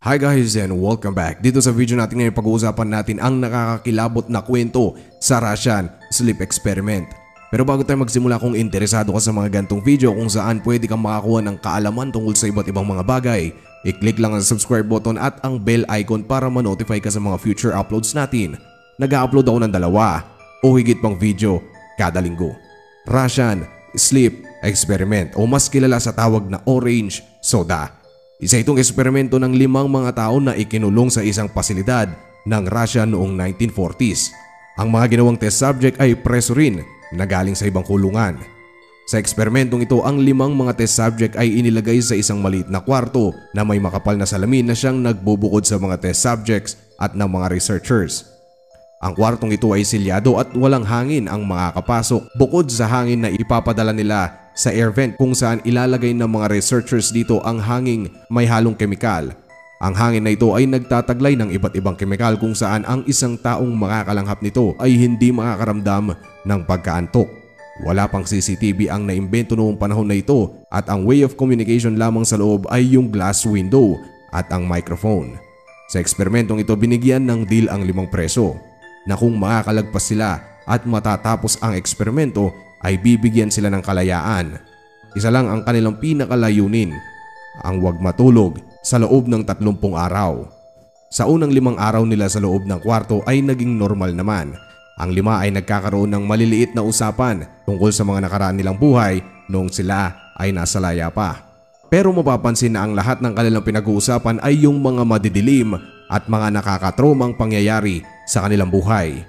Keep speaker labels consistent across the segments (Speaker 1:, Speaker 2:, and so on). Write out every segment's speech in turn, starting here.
Speaker 1: Hi guys and welcome back. Dito sa video natin ngayon pag-uusapan natin ang nakakakilabot na kwento sa Russian sleep experiment. Pero bago tayo magsimula kung interesado ka sa mga gantong video kung saan pwede kang makakuha ng kaalaman tungkol sa iba't ibang mga bagay, i-click lang ang subscribe button at ang bell icon para ma-notify ka sa mga future uploads natin. Nag-upload ako ng dalawa o higit pang video kada linggo. Russian sleep experiment o mas kilala sa tawag na orange soda. Isa itong eksperimento ng limang mga tao na ikinulong sa isang pasilidad ng Russia noong 1940s. Ang mga ginawang test subject ay preso rin na galing sa ibang kulungan. Sa eksperimentong ito, ang limang mga test subject ay inilagay sa isang maliit na kwarto na may makapal na salamin na siyang nagbubukod sa mga test subjects at ng mga researchers. Ang kwartong ito ay silyado at walang hangin ang makakapasok bukod sa hangin na ipapadala nila sa air vent kung saan ilalagay ng mga researchers dito ang hanging may halong kemikal. Ang hangin na ito ay nagtataglay ng iba't ibang kemikal kung saan ang isang taong makakalanghap nito ay hindi makakaramdam ng pagkaantok. Wala pang CCTV ang naimbento noong panahon na ito at ang way of communication lamang sa loob ay yung glass window at ang microphone. Sa eksperimentong ito binigyan ng deal ang limang preso na kung makakalagpas sila at matatapos ang eksperimento ay bibigyan sila ng kalayaan. Isa lang ang kanilang pinakalayunin, ang wag matulog sa loob ng 30 araw. Sa unang limang araw nila sa loob ng kwarto ay naging normal naman. Ang lima ay nagkakaroon ng maliliit na usapan tungkol sa mga nakaraan nilang buhay noong sila ay nasa laya pa. Pero mapapansin na ang lahat ng kanilang pinag-uusapan ay yung mga madidilim at mga nakakatromang pangyayari sa kanilang buhay.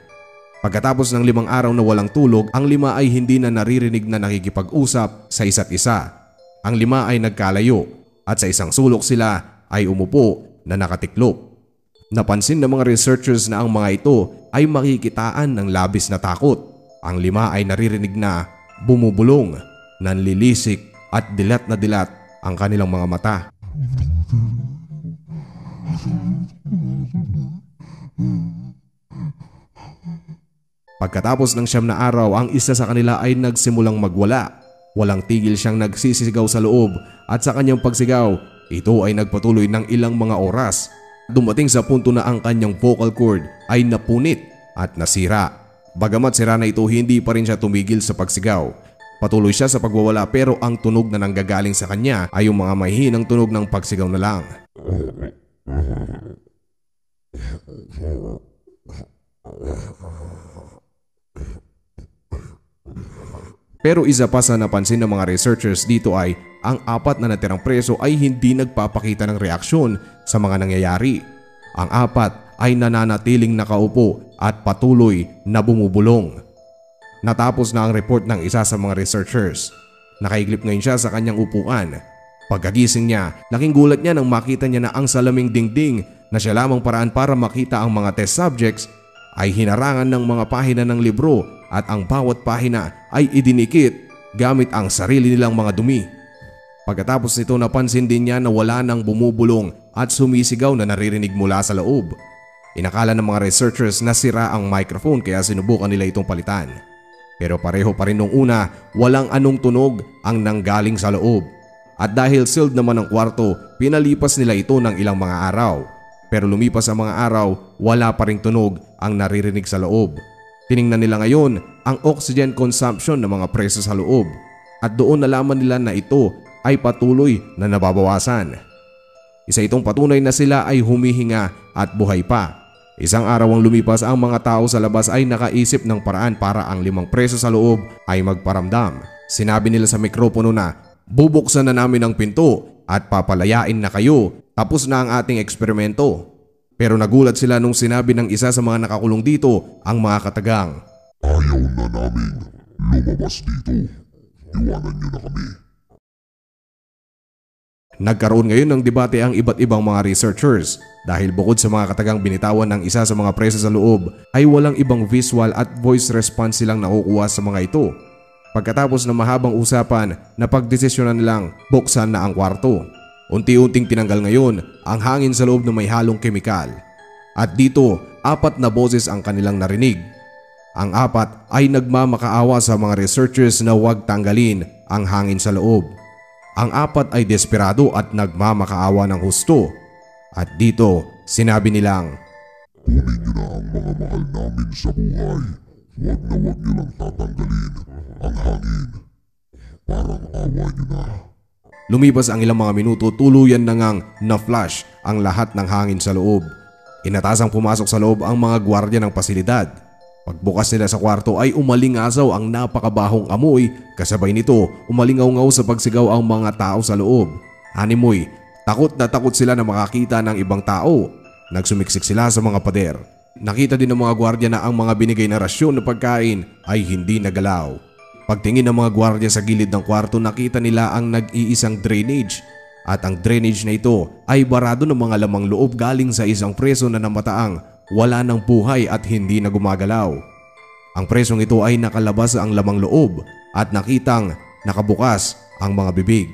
Speaker 1: Pagkatapos ng limang araw na walang tulog, ang lima ay hindi na naririnig na nakikipag-usap sa isa't isa. Ang lima ay nagkalayo at sa isang sulok sila ay umupo na nakatiklop. Napansin ng mga researchers na ang mga ito ay makikitaan ng labis na takot. Ang lima ay naririnig na bumubulong, nanlilisik at dilat na dilat ang kanilang mga mata. Pagkatapos ng siyam na araw, ang isa sa kanila ay nagsimulang magwala. Walang tigil siyang nagsisisigaw sa loob at sa kanyang pagsigaw, ito ay nagpatuloy ng ilang mga oras. Dumating sa punto na ang kanyang vocal cord ay napunit at nasira. Bagamat sira na ito, hindi pa rin siya tumigil sa pagsigaw. Patuloy siya sa pagwawala pero ang tunog na nanggagaling sa kanya ay yung mga mahinang tunog ng pagsigaw na lang. Pero isa pa sa napansin ng mga researchers dito ay ang apat na natirang preso ay hindi nagpapakita ng reaksyon sa mga nangyayari. Ang apat ay nananatiling nakaupo at patuloy na bumubulong. Natapos na ang report ng isa sa mga researchers. Nakaiglip ngayon siya sa kanyang upuan. Pagkagising niya, laking gulat niya nang makita niya na ang salaming dingding na siya lamang paraan para makita ang mga test subjects ay hinarangan ng mga pahina ng libro at ang bawat pahina ay idinikit gamit ang sarili nilang mga dumi. Pagkatapos nito napansin din niya na wala nang bumubulong at sumisigaw na naririnig mula sa loob. Inakala ng mga researchers na sira ang microphone kaya sinubukan nila itong palitan. Pero pareho pa rin nung una, walang anong tunog ang nanggaling sa loob. At dahil sealed naman ang kwarto, pinalipas nila ito ng ilang mga araw. Pero lumipas ang mga araw, wala pa ring tunog ang naririnig sa loob. Tiningnan nila ngayon ang oxygen consumption ng mga preso sa loob at doon nalaman nila na ito ay patuloy na nababawasan. Isa itong patunay na sila ay humihinga at buhay pa. Isang araw ang lumipas ang mga tao sa labas ay nakaisip ng paraan para ang limang preso sa loob ay magparamdam. Sinabi nila sa mikropono na bubuksan na namin ang pinto at papalayain na kayo tapos na ang ating eksperimento. Pero nagulat sila nung sinabi ng isa sa mga nakakulong dito ang mga katagang.
Speaker 2: Ayaw na namin lumabas dito. Iwanan niyo na kami.
Speaker 1: Nagkaroon ngayon ng debate ang iba't ibang mga researchers dahil bukod sa mga katagang binitawan ng isa sa mga preso sa loob ay walang ibang visual at voice response silang nakukuha sa mga ito. Pagkatapos ng mahabang usapan, napagdesisyonan nilang buksan na ang kwarto. Unti-unting tinanggal ngayon ang hangin sa loob ng may halong kemikal. At dito, apat na boses ang kanilang narinig. Ang apat ay nagmamakaawa sa mga researchers na huwag tanggalin ang hangin sa loob. Ang apat ay desperado at nagmamakaawa ng husto. At dito, sinabi nilang
Speaker 2: Kunin niyo na ang mga mahal namin sa buhay. Huwag na huwag niyo lang tatanggalin ang hangin. Parang awa niyo na.
Speaker 1: Lumipas ang ilang mga minuto tuluyan na ngang na-flash ang lahat ng hangin sa loob. Inatasang pumasok sa loob ang mga gwardiya ng pasilidad. Pagbukas nila sa kwarto ay umalingasaw ang napakabahong amoy kasabay nito umalingaw-ngaw sa pagsigaw ang mga tao sa loob. Animoy, takot na takot sila na makakita ng ibang tao. Nagsumiksik sila sa mga pader. Nakita din ng mga gwardiya na ang mga binigay na rasyon na pagkain ay hindi nagalaw. Pagtingin ng mga gwardiya sa gilid ng kwarto nakita nila ang nag-iisang drainage at ang drainage na ito ay barado ng mga lamang loob galing sa isang preso na namataang wala ng buhay at hindi na gumagalaw. Ang presong ito ay nakalabas ang lamang loob at nakitang nakabukas ang mga bibig.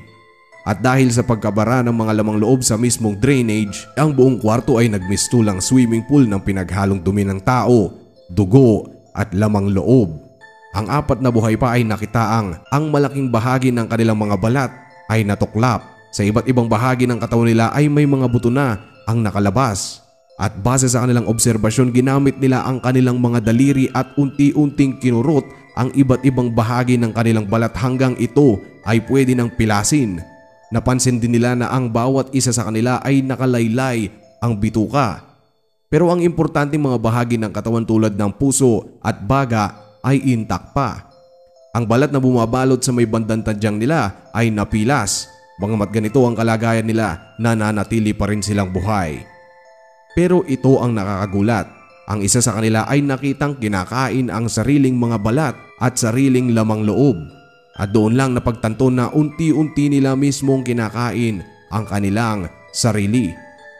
Speaker 1: At dahil sa pagkabara ng mga lamang loob sa mismong drainage, ang buong kwarto ay nagmistulang swimming pool ng pinaghalong dumi ng tao, dugo at lamang loob. Ang apat na buhay pa ay nakitaang ang malaking bahagi ng kanilang mga balat ay natuklap. Sa iba't ibang bahagi ng katawan nila ay may mga buto na ang nakalabas. At base sa kanilang obserbasyon ginamit nila ang kanilang mga daliri at unti-unting kinurot ang iba't ibang bahagi ng kanilang balat hanggang ito ay pwede nang pilasin. Napansin din nila na ang bawat isa sa kanila ay nakalaylay ang bituka. Pero ang importanteng mga bahagi ng katawan tulad ng puso at baga ay intak pa. Ang balat na bumabalot sa may bandang tadyang nila ay napilas. Bagamat ganito ang kalagayan nila, nananatili pa rin silang buhay. Pero ito ang nakakagulat. Ang isa sa kanila ay nakitang kinakain ang sariling mga balat at sariling lamang loob. At doon lang napagtanto na unti-unti nila mismong kinakain ang kanilang sarili.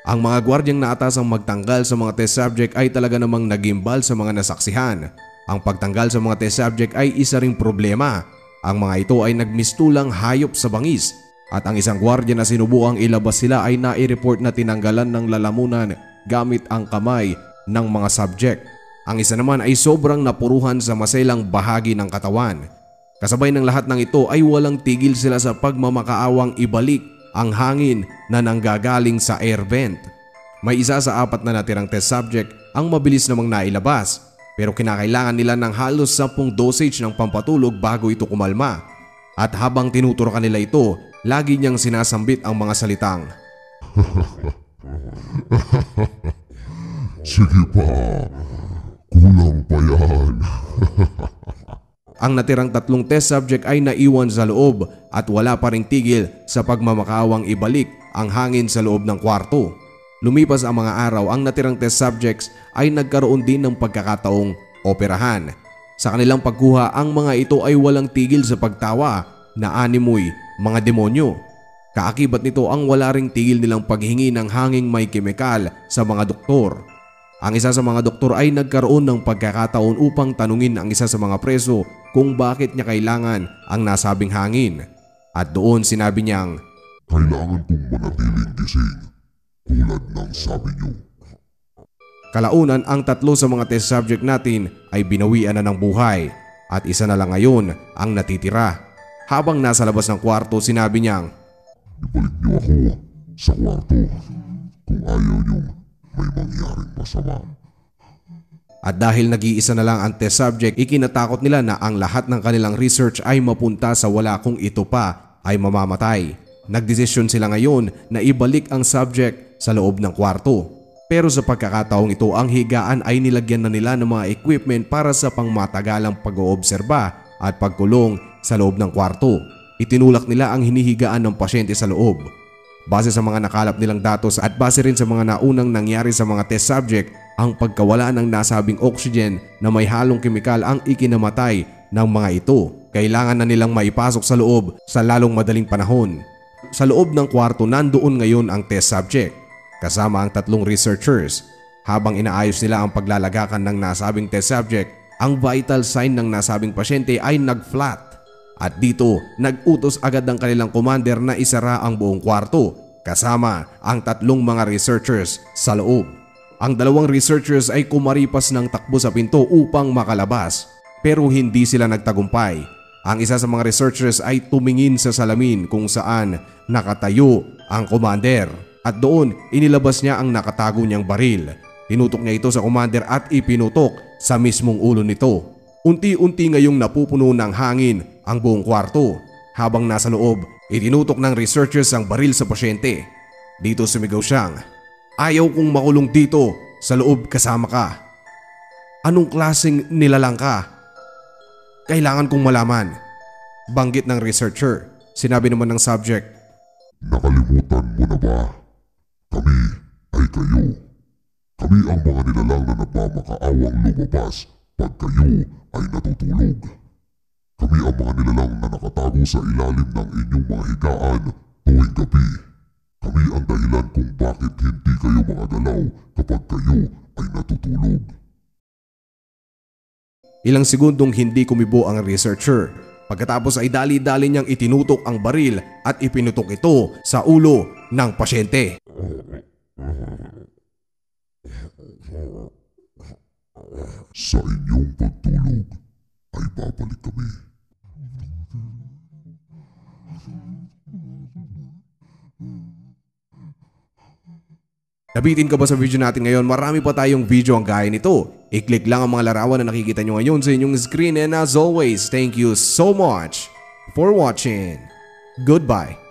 Speaker 1: Ang mga gwardyang naatasang magtanggal sa mga test subject ay talaga namang nagimbal sa mga nasaksihan. Ang pagtanggal sa mga test subject ay isa ring problema. Ang mga ito ay nagmistulang hayop sa bangis at ang isang gwardya na sinubukang ilabas sila ay nai-report na tinanggalan ng lalamunan gamit ang kamay ng mga subject. Ang isa naman ay sobrang napuruhan sa maselang bahagi ng katawan. Kasabay ng lahat ng ito ay walang tigil sila sa pagmamakaawang ibalik ang hangin na nanggagaling sa air vent. May isa sa apat na natirang test subject ang mabilis namang nailabas pero kinakailangan nila ng halos 10 dosage ng pampatulog bago ito kumalma. At habang tinuturokan nila ito, lagi niyang sinasambit ang mga salitang
Speaker 2: Sige pa. Kulang pa yan.
Speaker 1: Ang natirang tatlong test subject ay naiwan sa loob at wala pa ring tigil sa pagmamakawang ibalik ang hangin sa loob ng kwarto. Lumipas ang mga araw, ang natirang test subjects ay nagkaroon din ng pagkakataong operahan. Sa kanilang pagkuha, ang mga ito ay walang tigil sa pagtawa na animoy mga demonyo. Kaakibat nito ang wala ring tigil nilang paghingi ng hanging may kemikal sa mga doktor. Ang isa sa mga doktor ay nagkaroon ng pagkakataon upang tanungin ang isa sa mga preso kung bakit niya kailangan ang nasabing hangin. At doon sinabi niyang,
Speaker 2: Kailangan kong manatiling gising. Tulad ng sabi niyo.
Speaker 1: Kalaunan ang tatlo sa mga test subject natin ay binawian na ng buhay at isa na lang ngayon ang natitira. Habang nasa labas ng kwarto sinabi niyang,
Speaker 2: Ibalik niyo ako sa kwarto. Kung ayaw niyo, may mangyaring masama.
Speaker 1: At dahil nag-iisa na lang ang test subject, ikinatakot nila na ang lahat ng kanilang research ay mapunta sa wala kung ito pa ay mamamatay. Nagdesisyon sila ngayon na ibalik ang subject sa loob ng kwarto. Pero sa pagkakataong ito, ang higaan ay nilagyan na nila ng mga equipment para sa pangmatagalang pag-oobserba at pagkulong sa loob ng kwarto. Itinulak nila ang hinihigaan ng pasyente sa loob. Base sa mga nakalap nilang datos at base rin sa mga naunang nangyari sa mga test subject, ang pagkawala ng nasabing oxygen na may halong kemikal ang ikinamatay ng mga ito. Kailangan na nilang maipasok sa loob sa lalong madaling panahon. Sa loob ng kwarto nandoon ngayon ang test subject kasama ang tatlong researchers. Habang inaayos nila ang paglalagakan ng nasabing test subject, ang vital sign ng nasabing pasyente ay nag-flat. At dito, nag-utos agad ng kanilang commander na isara ang buong kwarto kasama ang tatlong mga researchers sa loob. Ang dalawang researchers ay kumaripas ng takbo sa pinto upang makalabas pero hindi sila nagtagumpay. Ang isa sa mga researchers ay tumingin sa salamin kung saan nakatayo ang commander. At doon inilabas niya ang nakatago niyang baril. Tinutok niya ito sa commander at ipinutok sa mismong ulo nito. Unti-unti ngayong napupuno ng hangin ang buong kwarto. Habang nasa loob, itinutok ng researchers ang baril sa pasyente. Dito sumigaw siyang, Ayaw kong makulong dito, sa loob kasama ka. Anong klaseng nilalang ka? Kailangan kong malaman. Banggit ng researcher. Sinabi naman ng subject,
Speaker 2: Nakalimutan mo na ba? Kami ay kayo. Kami ang mga nilalang na nagmamakaawang lumabas pag kayo ay natutulog. Kami ang mga nilalang na nakatago sa ilalim ng inyong mga higaan tuwing gabi. Kami ang dahilan kung bakit hindi kayo makagalaw kapag kayo ay natutulog.
Speaker 1: Ilang segundong hindi kumibo ang researcher. Pagkatapos ay dali-dali niyang itinutok ang baril at ipinutok ito sa ulo ng pasyente.
Speaker 2: Sa inyong pagtulog ay babalik kami.
Speaker 1: Nabitin ka ba sa video natin ngayon? Marami pa tayong video ang gaya nito. I-click lang ang mga larawan na nakikita nyo ngayon sa inyong screen and as always, thank you so much for watching. Goodbye.